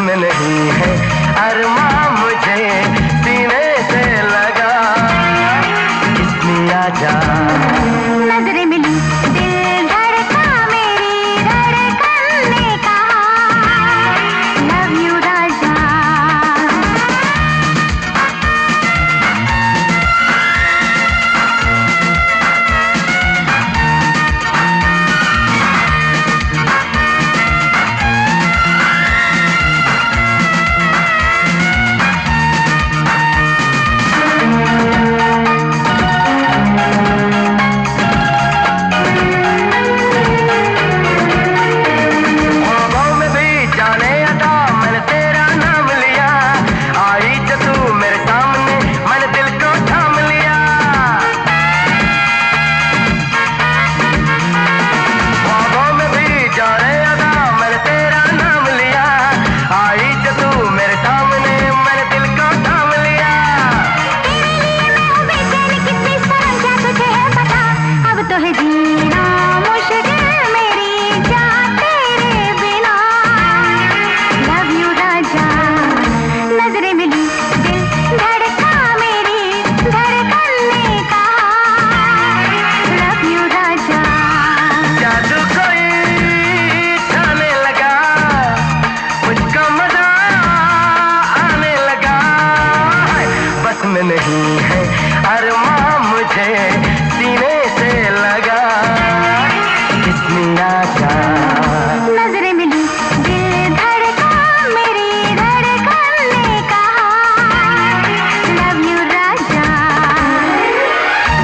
में नहीं है। अरमान में नहीं है अरमा मुझे